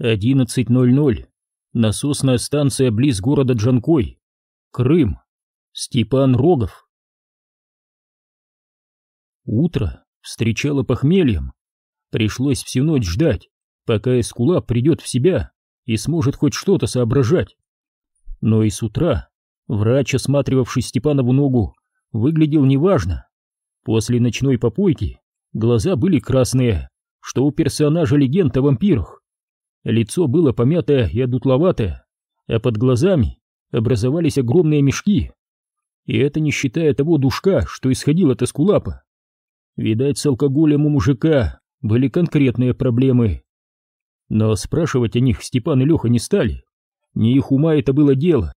11.00. Насосная станция близ города Джанкой. Крым. Степан Рогов. Утро встречало похмельем. Пришлось всю ночь ждать, пока Эскулап придет в себя и сможет хоть что-то соображать. Но и с утра врач, осматривавший Степанову ногу, выглядел неважно. После ночной попойки глаза были красные, что у персонажа легенд о вампирах. Лицо было помятое и одутловатое, а под глазами образовались огромные мешки. И это не считая того душка, что исходил от эскулапа. Видать, с алкоголем у мужика были конкретные проблемы. Но спрашивать о них Степан и Леха не стали. Не их ума это было дело.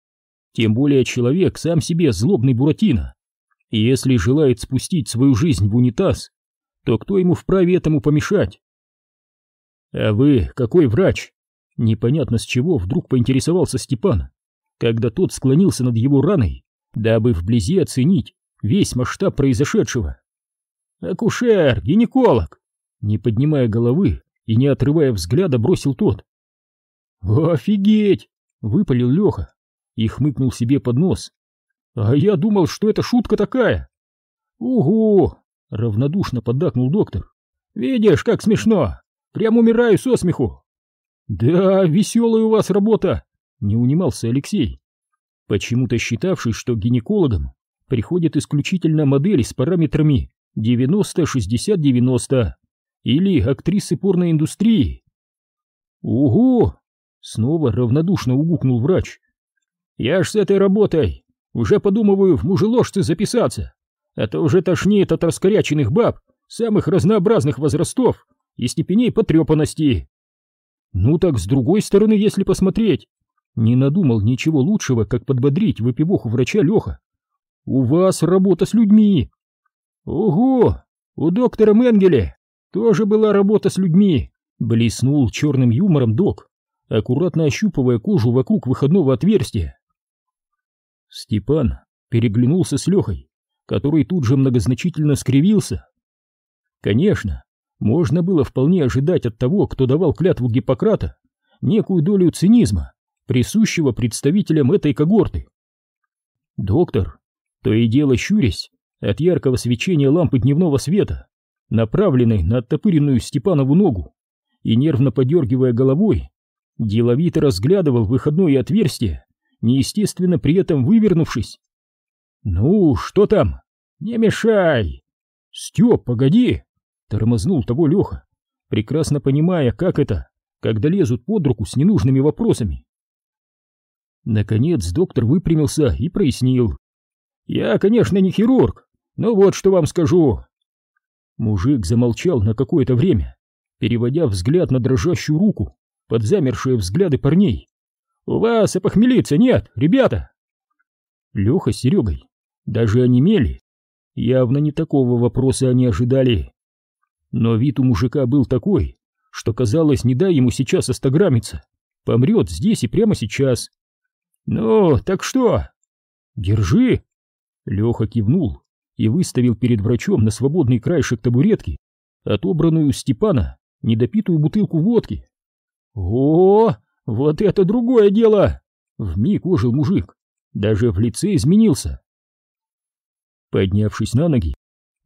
Тем более человек сам себе злобный Буратино. И если желает спустить свою жизнь в унитаз, то кто ему вправе этому помешать? «А вы какой врач?» Непонятно с чего вдруг поинтересовался Степан, когда тот склонился над его раной, дабы вблизи оценить весь масштаб произошедшего. «Акушер, гинеколог!» Не поднимая головы и не отрывая взгляда, бросил тот. «Офигеть!» — выпалил Леха и хмыкнул себе под нос. «А я думал, что это шутка такая!» «Угу!» — равнодушно поддакнул доктор. «Видишь, как смешно! Прям умираю со смеху. Да, веселая у вас работа, не унимался Алексей, почему-то считавший, что гинекологам приходят исключительно модели с параметрами 90-60-90 или актрисы порноиндустрии. Угу! Снова равнодушно угукнул врач. Я ж с этой работой уже подумываю в мужеложцы записаться, а то уже тошнит от раскоряченных баб самых разнообразных возрастов и степеней потрепанности. Ну так с другой стороны, если посмотреть, не надумал ничего лучшего, как подбодрить выпивоху врача Леха. У вас работа с людьми. Ого, у доктора Менгеле тоже была работа с людьми, блеснул черным юмором док, аккуратно ощупывая кожу вокруг выходного отверстия. Степан переглянулся с Лехой, который тут же многозначительно скривился. Конечно, можно было вполне ожидать от того, кто давал клятву Гиппократа, некую долю цинизма, присущего представителям этой когорты. Доктор, то и дело щурясь от яркого свечения лампы дневного света, направленной на оттопыренную Степанову ногу, и нервно подергивая головой, деловито разглядывал выходное отверстие, неестественно при этом вывернувшись. «Ну, что там? Не мешай!» «Степ, погоди!» Тормознул того Леха, прекрасно понимая, как это, когда лезут под руку с ненужными вопросами. Наконец доктор выпрямился и прояснил. «Я, конечно, не хирург, но вот что вам скажу». Мужик замолчал на какое-то время, переводя взгляд на дрожащую руку под замершие взгляды парней. «У вас опохмелиться нет, ребята!» Леха с Серегой даже онемели. Явно не такого вопроса они ожидали. Но вид у мужика был такой, что казалось, не дай ему сейчас остограммиться, помрет здесь и прямо сейчас. «Ну, так что?» «Держи!» Леха кивнул и выставил перед врачом на свободный краешек табуретки отобранную у Степана недопитую бутылку водки. «О, вот это другое дело!» Вмиг ожил мужик, даже в лице изменился. Поднявшись на ноги,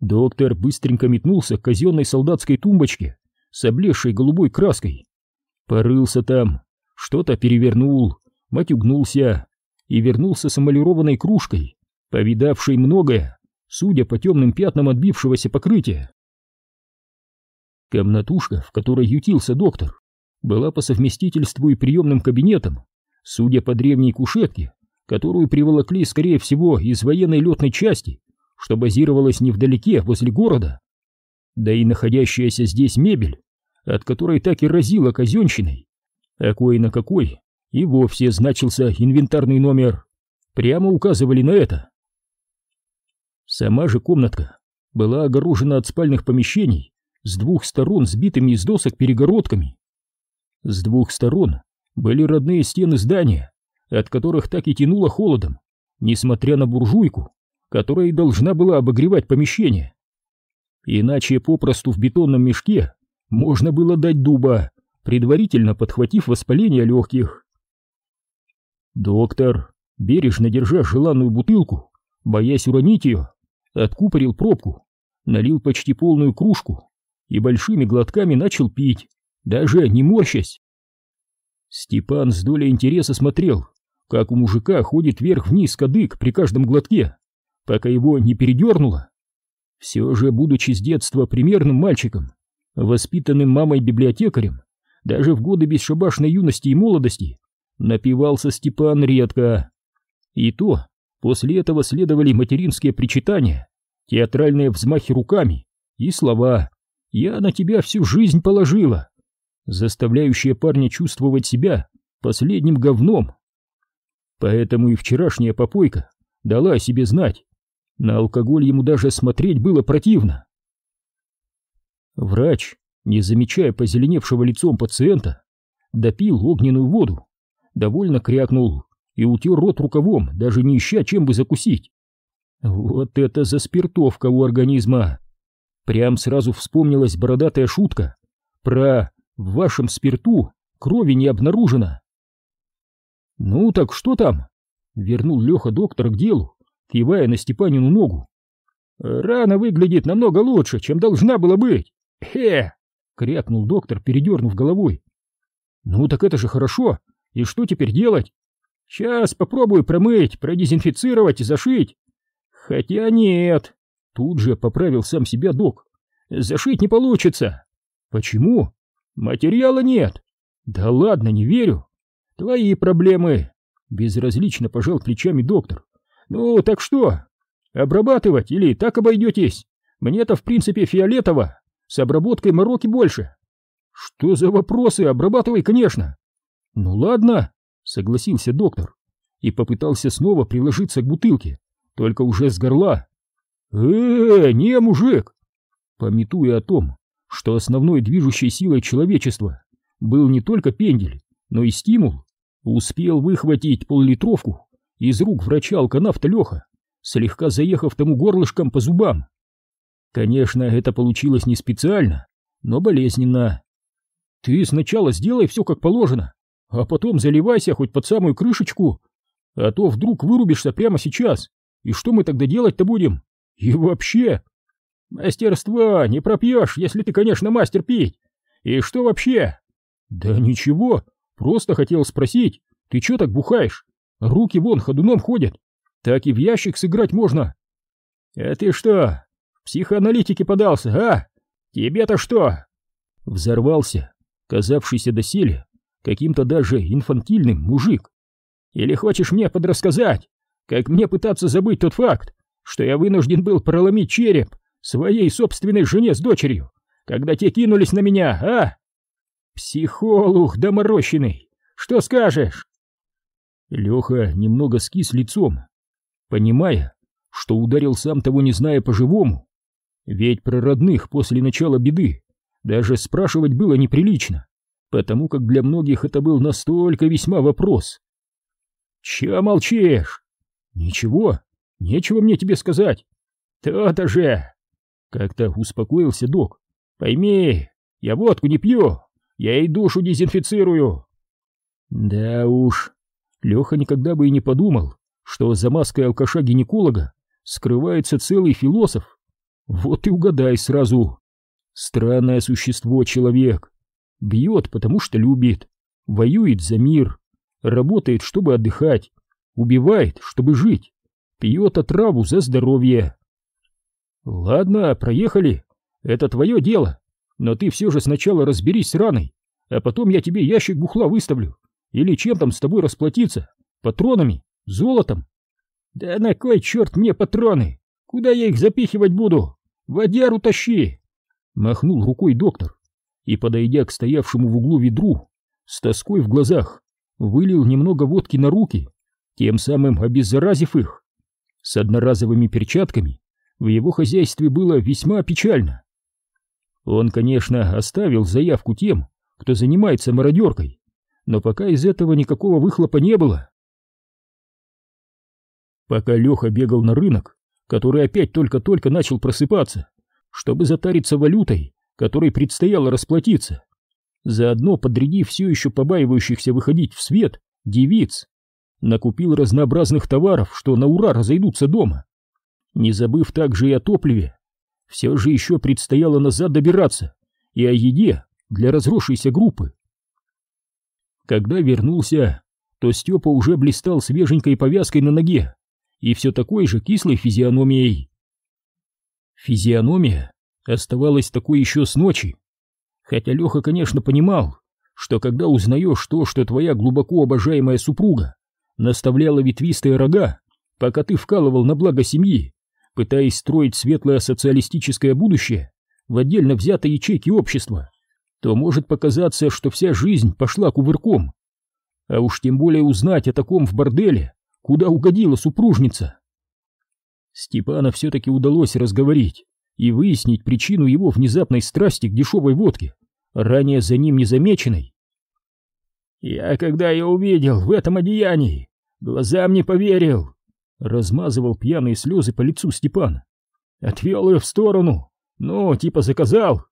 Доктор быстренько метнулся к казенной солдатской тумбочке с облезшей голубой краской. Порылся там, что-то перевернул, матюгнулся и вернулся с эмалированной кружкой, повидавшей многое, судя по темным пятнам отбившегося покрытия. Комнатушка, в которой ютился доктор, была по совместительству и приемным кабинетом, судя по древней кушетке, которую приволокли, скорее всего, из военной летной части, что базировалась невдалеке, возле города. Да и находящаяся здесь мебель, от которой так и разила казенщиной, а кое на какой и вовсе значился инвентарный номер, прямо указывали на это. Сама же комнатка была огорожена от спальных помещений с двух сторон сбитыми из досок перегородками. С двух сторон были родные стены здания, от которых так и тянуло холодом, несмотря на буржуйку, которая и должна была обогревать помещение. Иначе попросту в бетонном мешке можно было дать дуба, предварительно подхватив воспаление легких. Доктор, бережно держа желанную бутылку, боясь уронить ее, откупорил пробку, налил почти полную кружку и большими глотками начал пить, даже не морщась. Степан с долей интереса смотрел, как у мужика ходит вверх-вниз кадык при каждом глотке, пока его не передернуло. Все же, будучи с детства примерным мальчиком, воспитанным мамой-библиотекарем, даже в годы бесшабашной юности и молодости, напивался Степан редко. И то после этого следовали материнские причитания, театральные взмахи руками и слова «Я на тебя всю жизнь положила», заставляющие парня чувствовать себя последним говном. Поэтому и вчерашняя попойка дала о себе знать. На алкоголь ему даже смотреть было противно. Врач, не замечая позеленевшего лицом пациента, допил огненную воду, довольно крякнул и утер рот рукавом, даже не ища чем бы закусить. Вот это заспиртовка у организма! Прям сразу вспомнилась бородатая шутка про «в вашем спирту крови не обнаружено». «Ну так что там?» — вернул Леха доктора к делу, кивая на Степанину ногу. «Рана выглядит намного лучше, чем должна была быть. Хе!» — крякнул доктор, передернув головой. «Ну так это же хорошо. И что теперь делать? Сейчас попробую промыть, продезинфицировать и зашить. Хотя нет, тут же поправил сам себя док. Зашить не получится. Почему? Материала нет. Да ладно, не верю. Твои проблемы. Безразлично пожал плечами доктор. Ну, так что? Обрабатывать или так обойдетесь? Мне-то в принципе фиолетово. С обработкой мороки больше. Что за вопросы? Обрабатывай, конечно. Ну ладно, согласился доктор и попытался снова приложиться к бутылке, только уже с горла. э не, мужик! Пометуя о том, что основной движущей силой человечества был не только пендель, но и стимул, успел выхватить поллитровку из рук врача-алканавта Леха, слегка заехав тому горлышком по зубам. Конечно, это получилось не специально, но болезненно. Ты сначала сделай все как положено, а потом заливайся хоть под самую крышечку, а то вдруг вырубишься прямо сейчас, и что мы тогда делать-то будем? И вообще... Мастерства не пропьешь, если ты, конечно, мастер пить. И что вообще? Да ничего, просто хотел спросить, ты чё так бухаешь? Руки вон ходуном ходят, так и в ящик сыграть можно. А ты что, психоаналитике подался, а? Тебе-то что? Взорвался, казавшийся доселе каким-то даже инфантильным мужик. Или хочешь мне подрассказать, как мне пытаться забыть тот факт, что я вынужден был проломить череп своей собственной жене с дочерью, когда те кинулись на меня, а? Психолог доморощенный, что скажешь? Леха немного скис лицом, понимая, что ударил сам того не зная по-живому. Ведь про родных после начала беды даже спрашивать было неприлично потому как для многих это был настолько весьма вопрос. «Чё молчишь?» «Ничего, нечего мне тебе сказать». «То-то же!» Как-то успокоился док. «Пойми, я водку не пью, я и душу дезинфицирую». Да уж, Леха никогда бы и не подумал, что за маской алкаша-гинеколога скрывается целый философ. Вот и угадай сразу. Странное существо человек. Бьет, потому что любит, воюет за мир, работает, чтобы отдыхать, убивает, чтобы жить, пьет отраву за здоровье. Ладно, проехали, это твое дело, но ты все же сначала разберись с раной, а потом я тебе ящик бухла выставлю, или чем там с тобой расплатиться, патронами, золотом. Да на кой черт мне патроны? Куда я их запихивать буду? Водяру тащи! Махнул рукой доктор и, подойдя к стоявшему в углу ведру, с тоской в глазах, вылил немного водки на руки, тем самым обеззаразив их. С одноразовыми перчатками в его хозяйстве было весьма печально. Он, конечно, оставил заявку тем, кто занимается мародеркой, но пока из этого никакого выхлопа не было. Пока Леха бегал на рынок, который опять только-только начал просыпаться, чтобы затариться валютой, которой предстояло расплатиться. заодно подрядив все еще побаивающихся выходить в свет девиц. Накупил разнообразных товаров, что на ура разойдутся дома. Не забыв также и о топливе. Все же еще предстояло назад добираться и о еде для разросшейся группы. Когда вернулся, то Степа уже блистал свеженькой повязкой на ноге и все такой же кислой физиономией. Физиономия оставалась такой еще с ночи, хотя Леха, конечно, понимал, что когда узнаешь то, что твоя глубоко обожаемая супруга наставляла ветвистые рога, пока ты вкалывал на благо семьи, пытаясь строить светлое социалистическое будущее в отдельно взятой ячейке общества, то может показаться, что вся жизнь пошла кувырком. А уж тем более узнать о таком в борделе, куда угодила супружница. Степана все-таки удалось разговорить и выяснить причину его внезапной страсти к дешевой водке, ранее за ним незамеченной. «Я, когда ее увидел в этом одеянии, глазам не поверил!» Размазывал пьяные слезы по лицу Степана. Отвел ее в сторону, ну, типа заказал,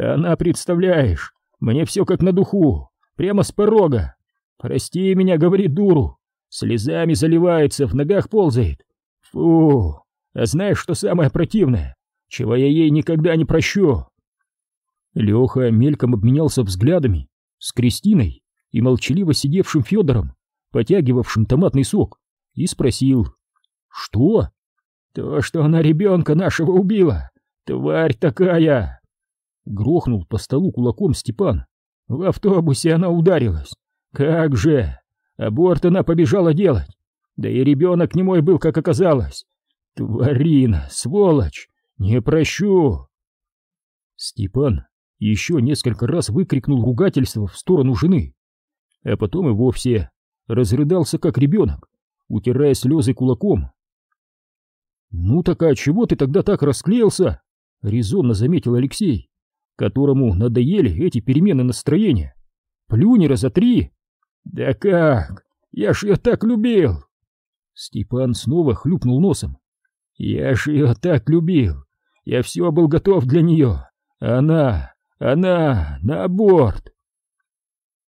она, представляешь, мне все как на духу, прямо с порога. Прости меня, говорит дуру, слезами заливается, в ногах ползает. Фу, а знаешь, что самое противное? Чего я ей никогда не прощу. Леха мельком обменялся взглядами с Кристиной и молчаливо сидевшим Федором, потягивавшим томатный сок, и спросил, что? То, что она ребенка нашего убила, тварь такая! Грохнул по столу кулаком Степан. В автобусе она ударилась. Как же! Аборт она побежала делать. Да и ребенок не мой был, как оказалось. Тварина, сволочь! Не прощу! Степан еще несколько раз выкрикнул ругательство в сторону жены, а потом и вовсе разрыдался, как ребенок, утирая слезы кулаком. «Ну так а чего ты тогда так расклеился?» — резонно заметил Алексей которому надоели эти перемены настроения. Плюни раза три. Да как? Я ж ее так любил. Степан снова хлюпнул носом. Я ж ее так любил. Я все был готов для нее. Она, она, на аборт.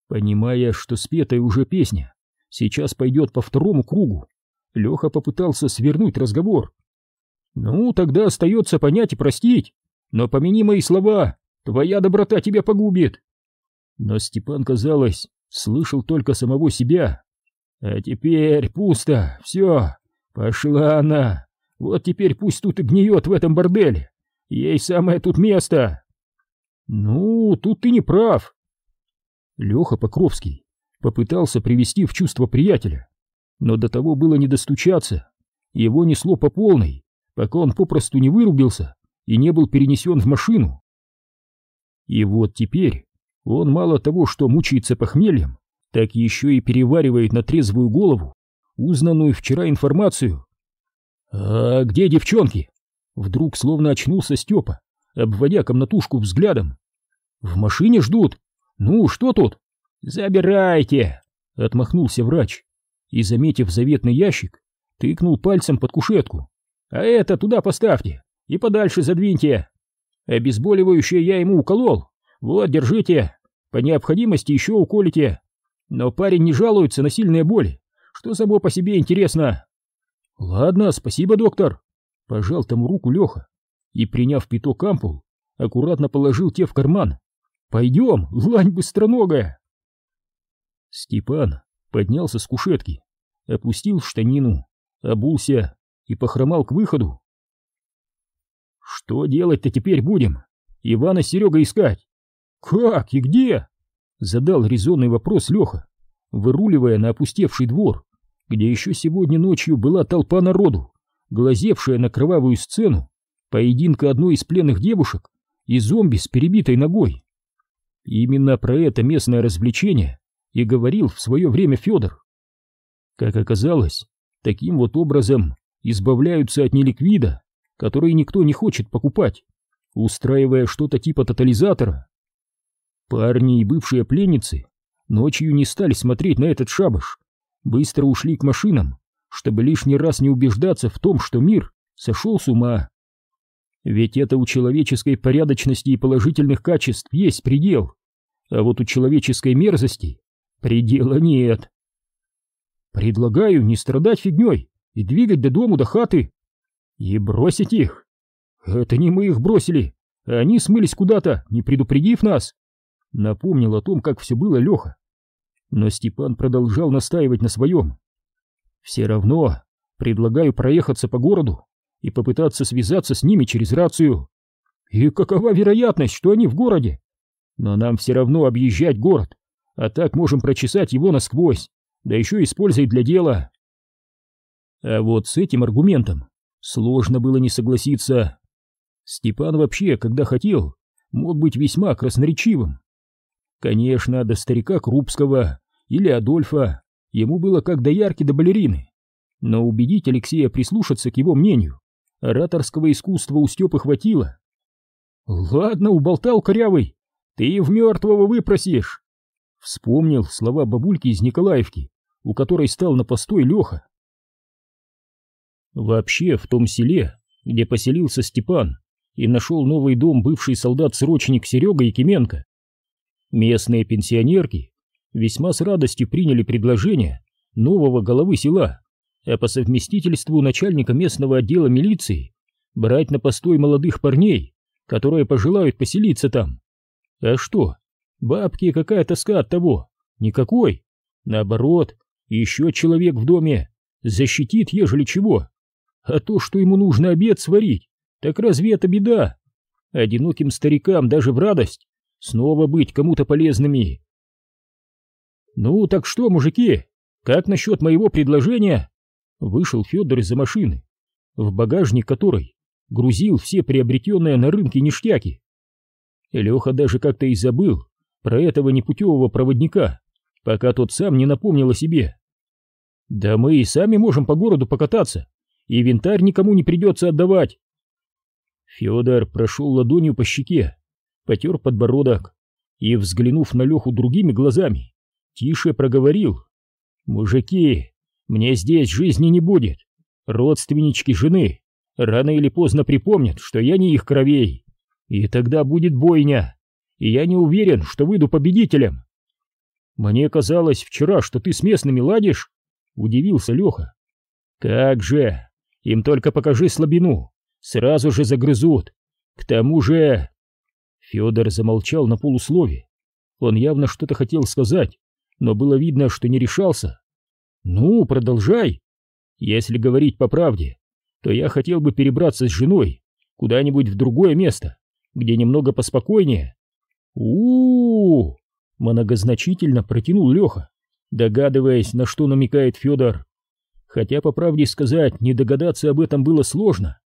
Понимая, что спетая уже песня сейчас пойдет по второму кругу, Леха попытался свернуть разговор. Ну, тогда остается понять и простить, но помяни мои слова, Твоя доброта тебя погубит. Но Степан, казалось, слышал только самого себя. А теперь пусто, все, пошла она. Вот теперь пусть тут и гниет в этом борделе. Ей самое тут место. Ну, тут ты не прав. Леха Покровский попытался привести в чувство приятеля, но до того было не достучаться. Его несло по полной, пока он попросту не вырубился и не был перенесен в машину. И вот теперь он мало того, что мучается похмельем, так еще и переваривает на трезвую голову узнанную вчера информацию. «А где девчонки?» Вдруг словно очнулся Степа, обводя комнатушку взглядом. «В машине ждут. Ну, что тут?» «Забирайте!» — отмахнулся врач и, заметив заветный ящик, тыкнул пальцем под кушетку. «А это туда поставьте и подальше задвиньте!» Обезболивающее я ему уколол. Вот, держите. По необходимости еще уколите. Но парень не жалуется на сильные боли, что само по себе интересно. Ладно, спасибо, доктор. Пожал тому руку Леха и, приняв пяток ампул, аккуратно положил те в карман. Пойдем, лань быстроногая. Степан поднялся с кушетки, опустил штанину, обулся и похромал к выходу. Что делать-то теперь будем? Ивана с Серегой искать? Как и где? Задал резонный вопрос Леха, выруливая на опустевший двор, где еще сегодня ночью была толпа народу, глазевшая на кровавую сцену поединка одной из пленных девушек и зомби с перебитой ногой. Именно про это местное развлечение и говорил в свое время Федор. Как оказалось, таким вот образом избавляются от неликвида которые никто не хочет покупать, устраивая что-то типа тотализатора. Парни и бывшие пленницы ночью не стали смотреть на этот шабаш, быстро ушли к машинам, чтобы лишний раз не убеждаться в том, что мир сошел с ума. Ведь это у человеческой порядочности и положительных качеств есть предел. а вот у человеческой мерзости предела нет. Предлагаю не страдать фигней и двигать до дому, до хаты. И бросить их. Это не мы их бросили, они смылись куда-то, не предупредив нас. Напомнил о том, как все было Леха. Но Степан продолжал настаивать на своем. Все равно предлагаю проехаться по городу и попытаться связаться с ними через рацию. И какова вероятность, что они в городе? Но нам все равно объезжать город, а так можем прочесать его насквозь, да еще использовать для дела. А вот с этим аргументом сложно было не согласиться. Степан вообще, когда хотел, мог быть весьма красноречивым. Конечно, до старика Крупского или Адольфа ему было как до ярки до балерины, но убедить Алексея прислушаться к его мнению ораторского искусства у Степы хватило. «Ладно, уболтал корявый, ты в мертвого выпросишь!» Вспомнил слова бабульки из Николаевки, у которой стал на постой Леха. Вообще, в том селе, где поселился Степан и нашел новый дом бывший солдат-срочник Серега Якименко, местные пенсионерки весьма с радостью приняли предложение нового головы села, а по совместительству начальника местного отдела милиции брать на постой молодых парней, которые пожелают поселиться там. А что, бабки какая тоска от того? Никакой. Наоборот, еще человек в доме защитит, ежели чего. А то, что ему нужно обед сварить, так разве это беда? Одиноким старикам даже в радость снова быть кому-то полезными. Ну так что, мужики, как насчет моего предложения? Вышел Федор из-за машины, в багажник которой грузил все приобретенные на рынке ништяки. Леха даже как-то и забыл про этого непутевого проводника, пока тот сам не напомнил о себе. Да мы и сами можем по городу покататься, и винтарь никому не придется отдавать. Федор прошел ладонью по щеке, потер подбородок и, взглянув на Леху другими глазами, тише проговорил. «Мужики, мне здесь жизни не будет. Родственнички жены рано или поздно припомнят, что я не их кровей. И тогда будет бойня. И я не уверен, что выйду победителем. Мне казалось вчера, что ты с местными ладишь, удивился Леха. Как же, им только покажи слабину, сразу же загрызут. К тому же... Федор замолчал на полуслове. Он явно что-то хотел сказать, но было видно, что не решался. Ну, продолжай. Если говорить по правде, то я хотел бы перебраться с женой куда-нибудь в другое место, где немного поспокойнее. у, -у, -у многозначительно протянул Леха, догадываясь, на что намекает Федор. Хотя, по правде сказать, не догадаться об этом было сложно.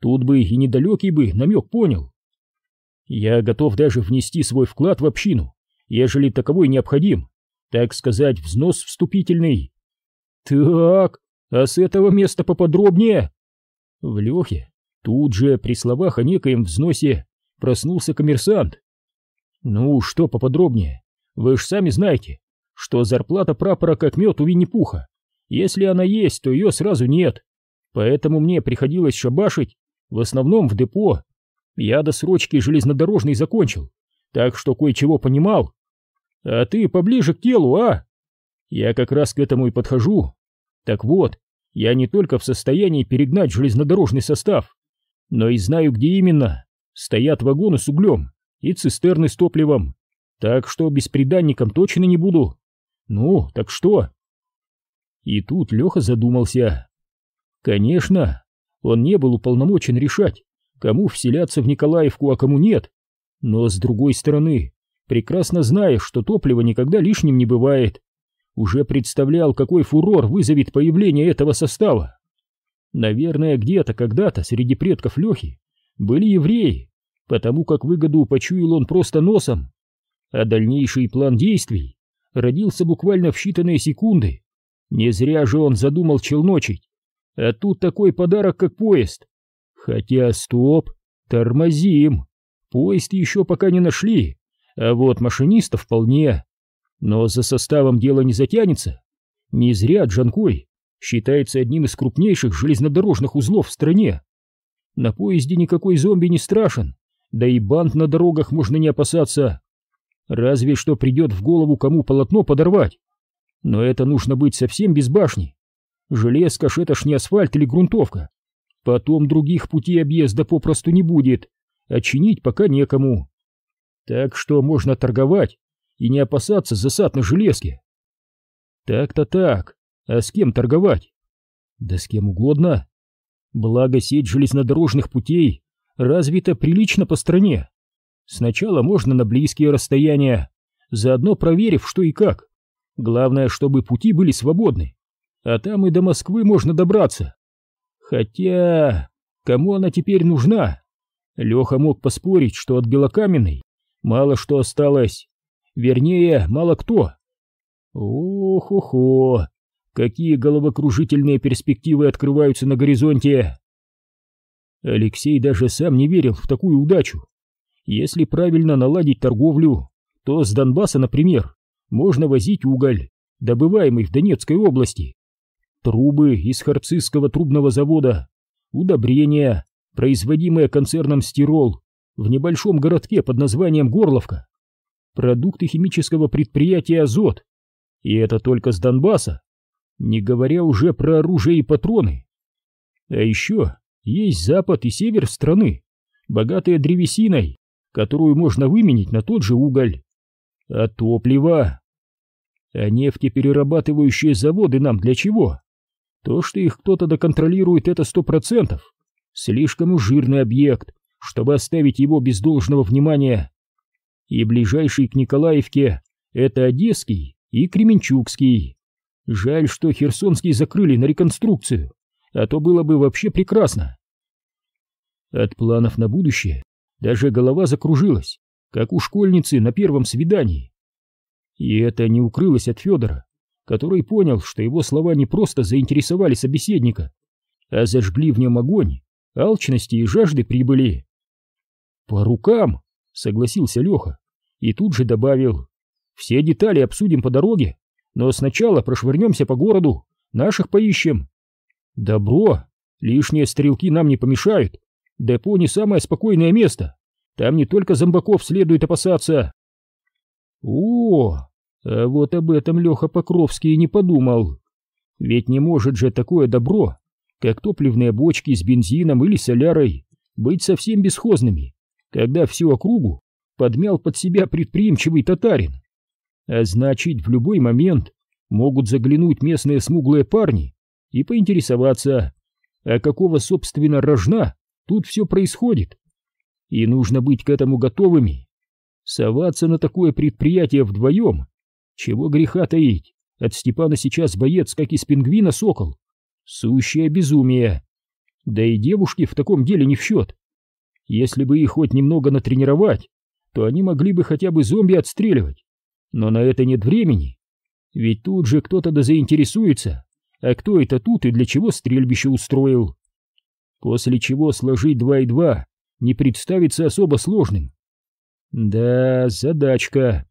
Тут бы и недалекий бы намек понял. Я готов даже внести свой вклад в общину, ежели таковой необходим, так сказать, взнос вступительный. Так, а с этого места поподробнее? В Лехе тут же при словах о некоем взносе проснулся коммерсант. Ну, что поподробнее? Вы ж сами знаете, что зарплата прапора как мед у Винни-Пуха. Если она есть, то ее сразу нет. Поэтому мне приходилось шабашить, в основном в депо. Я до срочки железнодорожный закончил, так что кое-чего понимал. А ты поближе к телу, а? Я как раз к этому и подхожу. Так вот, я не только в состоянии перегнать железнодорожный состав, но и знаю, где именно стоят вагоны с углем и цистерны с топливом, так что бесприданником точно не буду. Ну, так что? И тут Леха задумался. Конечно, он не был уполномочен решать, кому вселяться в Николаевку, а кому нет, но с другой стороны, прекрасно зная, что топливо никогда лишним не бывает, уже представлял, какой фурор вызовет появление этого состава. Наверное, где-то когда-то среди предков Лехи были евреи, потому как выгоду почуял он просто носом, а дальнейший план действий родился буквально в считанные секунды. Не зря же он задумал челночить, а тут такой подарок, как поезд. Хотя, стоп, тормозим, поезд еще пока не нашли, а вот машиниста вполне. Но за составом дело не затянется. Не зря Джанкой считается одним из крупнейших железнодорожных узлов в стране. На поезде никакой зомби не страшен, да и банд на дорогах можно не опасаться. Разве что придет в голову кому полотно подорвать. Но это нужно быть совсем без башни. Железка ж это ж не асфальт или грунтовка. Потом других путей объезда попросту не будет, а чинить пока некому. Так что можно торговать и не опасаться засад на железке. Так-то так, а с кем торговать? Да с кем угодно. Благо сеть железнодорожных путей развита прилично по стране. Сначала можно на близкие расстояния, заодно проверив, что и как. Главное, чтобы пути были свободны, а там и до Москвы можно добраться. Хотя, кому она теперь нужна? Леха мог поспорить, что от Белокаменной мало что осталось. Вернее, мало кто. Ох-охо, какие головокружительные перспективы открываются на горизонте. Алексей даже сам не верил в такую удачу. Если правильно наладить торговлю, то с Донбасса, например, можно возить уголь, добываемый в Донецкой области, трубы из Харцизского трубного завода, удобрения, производимые концерном «Стирол» в небольшом городке под названием Горловка, продукты химического предприятия «Азот». И это только с Донбасса, не говоря уже про оружие и патроны. А еще есть запад и север страны, богатые древесиной, которую можно выменить на тот же уголь. А топливо? А нефтеперерабатывающие заводы нам для чего? То, что их кто-то доконтролирует, это сто процентов. Слишком жирный объект, чтобы оставить его без должного внимания. И ближайший к Николаевке — это Одесский и Кременчугский. Жаль, что Херсонский закрыли на реконструкцию, а то было бы вообще прекрасно. От планов на будущее даже голова закружилась, как у школьницы на первом свидании. И это не укрылось от Федора, который понял, что его слова не просто заинтересовали собеседника, а зажгли в нем огонь, алчности и жажды прибыли. «По рукам!» — согласился Леха и тут же добавил. «Все детали обсудим по дороге, но сначала прошвырнемся по городу, наших поищем». «Добро! Лишние стрелки нам не помешают. Депо не самое спокойное место. Там не только зомбаков следует опасаться». «О, а вот об этом Леха Покровский и не подумал. Ведь не может же такое добро, как топливные бочки с бензином или солярой, быть совсем бесхозными, когда всю округу подмял под себя предприимчивый татарин. А значит, в любой момент могут заглянуть местные смуглые парни и поинтересоваться, а какого, собственно, рожна тут все происходит. И нужно быть к этому готовыми. Соваться на такое предприятие вдвоем чего греха таить, от Степана сейчас боец, как из пингвина сокол. Сущее безумие. Да и девушки в таком деле не в счет. Если бы их хоть немного натренировать, то они могли бы хотя бы зомби отстреливать. Но на это нет времени. Ведь тут же кто-то да заинтересуется, а кто это тут и для чего стрельбище устроил. После чего сложить два и два не представится особо сложным. Да, задачка.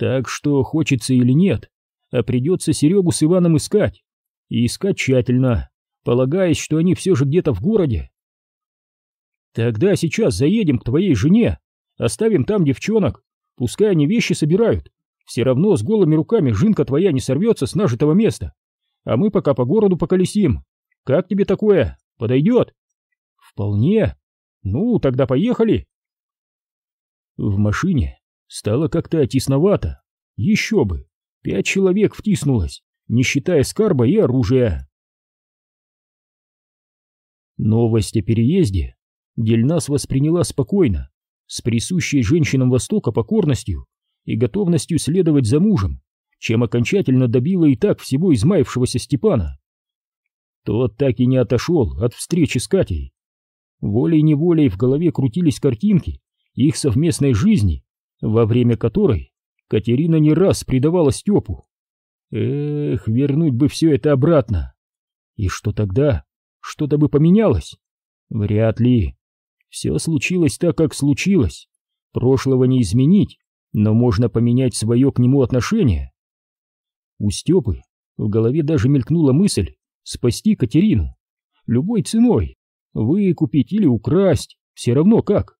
Так что, хочется или нет, а придется Серегу с Иваном искать. И искать тщательно, полагаясь, что они все же где-то в городе. Тогда сейчас заедем к твоей жене, оставим там девчонок, пускай они вещи собирают. Все равно с голыми руками жинка твоя не сорвется с нажитого места. А мы пока по городу поколесим. Как тебе такое? Подойдет? Вполне. Ну, тогда поехали. В машине Стало как-то тесновато. Еще бы. Пять человек втиснулось, не считая скарба и оружия. Новость о переезде Дельнас восприняла спокойно, с присущей женщинам Востока покорностью и готовностью следовать за мужем, чем окончательно добила и так всего измаявшегося Степана. Тот так и не отошел от встречи с Катей. Волей-неволей в голове крутились картинки их совместной жизни во время которой Катерина не раз предавала Степу. Эх, вернуть бы все это обратно. И что тогда? Что-то бы поменялось? Вряд ли. Все случилось так, как случилось. Прошлого не изменить, но можно поменять свое к нему отношение. У Степы в голове даже мелькнула мысль спасти Катерину. Любой ценой. Выкупить или украсть, все равно как.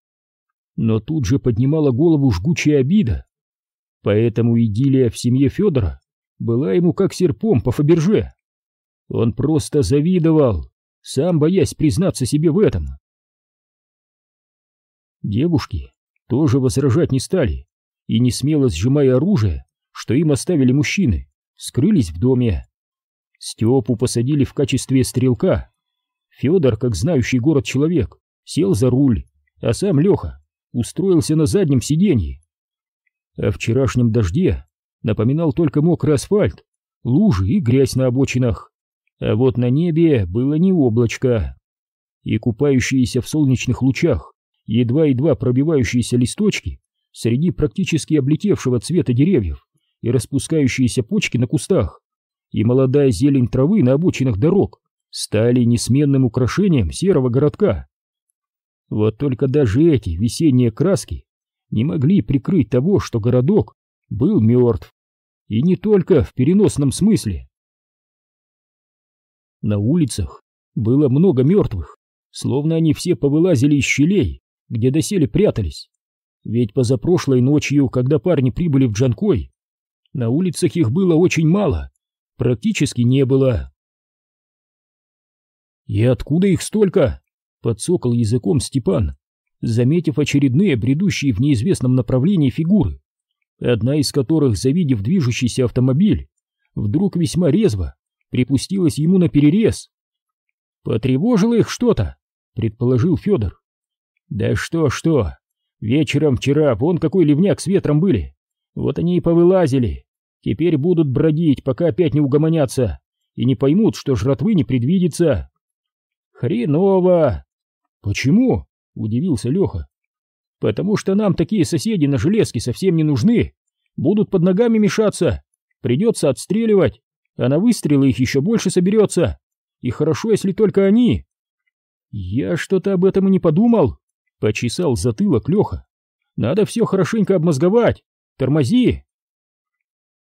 Но тут же поднимала голову жгучая обида. Поэтому идиллия в семье Федора была ему как серпом по Фаберже. Он просто завидовал, сам боясь признаться себе в этом. Девушки тоже возражать не стали и, не смело сжимая оружие, что им оставили мужчины, скрылись в доме. Степу посадили в качестве стрелка. Федор, как знающий город человек, сел за руль, а сам Леха устроился на заднем сиденье. О вчерашнем дожде напоминал только мокрый асфальт, лужи и грязь на обочинах. А вот на небе было не облачко. И купающиеся в солнечных лучах, едва-едва пробивающиеся листочки среди практически облетевшего цвета деревьев и распускающиеся почки на кустах, и молодая зелень травы на обочинах дорог стали несменным украшением серого городка. Вот только даже эти весенние краски не могли прикрыть того, что городок был мертв. И не только в переносном смысле. На улицах было много мертвых, словно они все повылазили из щелей, где доселе прятались. Ведь позапрошлой ночью, когда парни прибыли в Джанкой, на улицах их было очень мало, практически не было. «И откуда их столько?» — подсокал языком Степан, заметив очередные бредущие в неизвестном направлении фигуры, одна из которых, завидев движущийся автомобиль, вдруг весьма резво припустилась ему на перерез. «Потревожило их что-то», — предположил Федор. «Да что-что, вечером вчера вон какой ливняк с ветром были, вот они и повылазили, теперь будут бродить, пока опять не угомонятся и не поймут, что жратвы не предвидится». «Хреново!» «Почему?» — удивился Леха. «Потому что нам такие соседи на железке совсем не нужны. Будут под ногами мешаться. Придется отстреливать, а на выстрелы их еще больше соберется. И хорошо, если только они». «Я что-то об этом и не подумал», — почесал затылок Леха. «Надо все хорошенько обмозговать. Тормози!»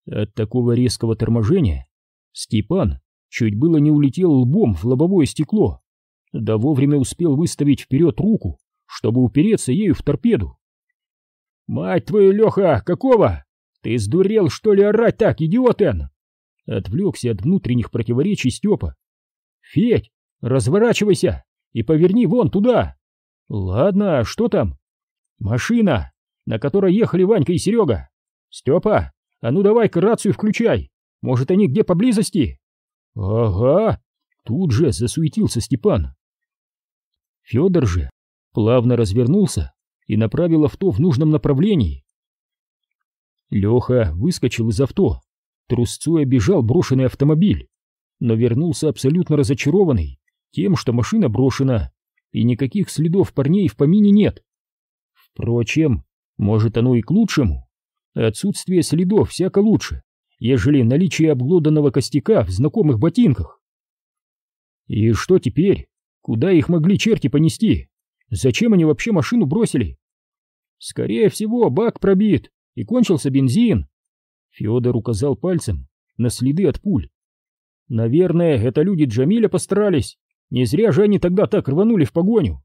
От такого резкого торможения Степан чуть было не улетел лбом в лобовое стекло да вовремя успел выставить вперед руку, чтобы упереться ею в торпеду. «Мать твою, Леха, какого? Ты сдурел, что ли, орать так, идиотен?» Отвлекся от внутренних противоречий Степа. «Федь, разворачивайся и поверни вон туда!» «Ладно, что там?» «Машина, на которой ехали Ванька и Серега. Степа, а ну давай-ка рацию включай, может, они где поблизости?» «Ага!» Тут же засуетился Степан. Федор же плавно развернулся и направил авто в нужном направлении. Леха выскочил из авто, трусцой обежал брошенный автомобиль, но вернулся абсолютно разочарованный тем, что машина брошена, и никаких следов парней в помине нет. Впрочем, может оно и к лучшему. Отсутствие следов всяко лучше, ежели наличие обглоданного костяка в знакомых ботинках. И что теперь? Куда их могли черти понести? Зачем они вообще машину бросили? Скорее всего, бак пробит, и кончился бензин. Федор указал пальцем на следы от пуль. Наверное, это люди Джамиля постарались. Не зря же они тогда так рванули в погоню.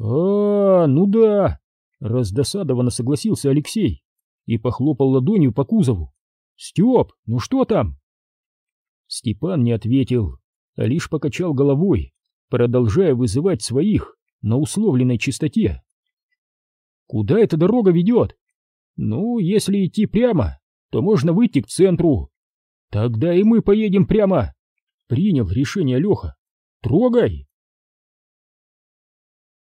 А, ну да, раздосадованно согласился Алексей и похлопал ладонью по кузову. Степ, ну что там? Степан не ответил, а лишь покачал головой продолжая вызывать своих на условленной чистоте. Куда эта дорога ведет? Ну, если идти прямо, то можно выйти к центру. Тогда и мы поедем прямо. Принял решение Леха. Трогай.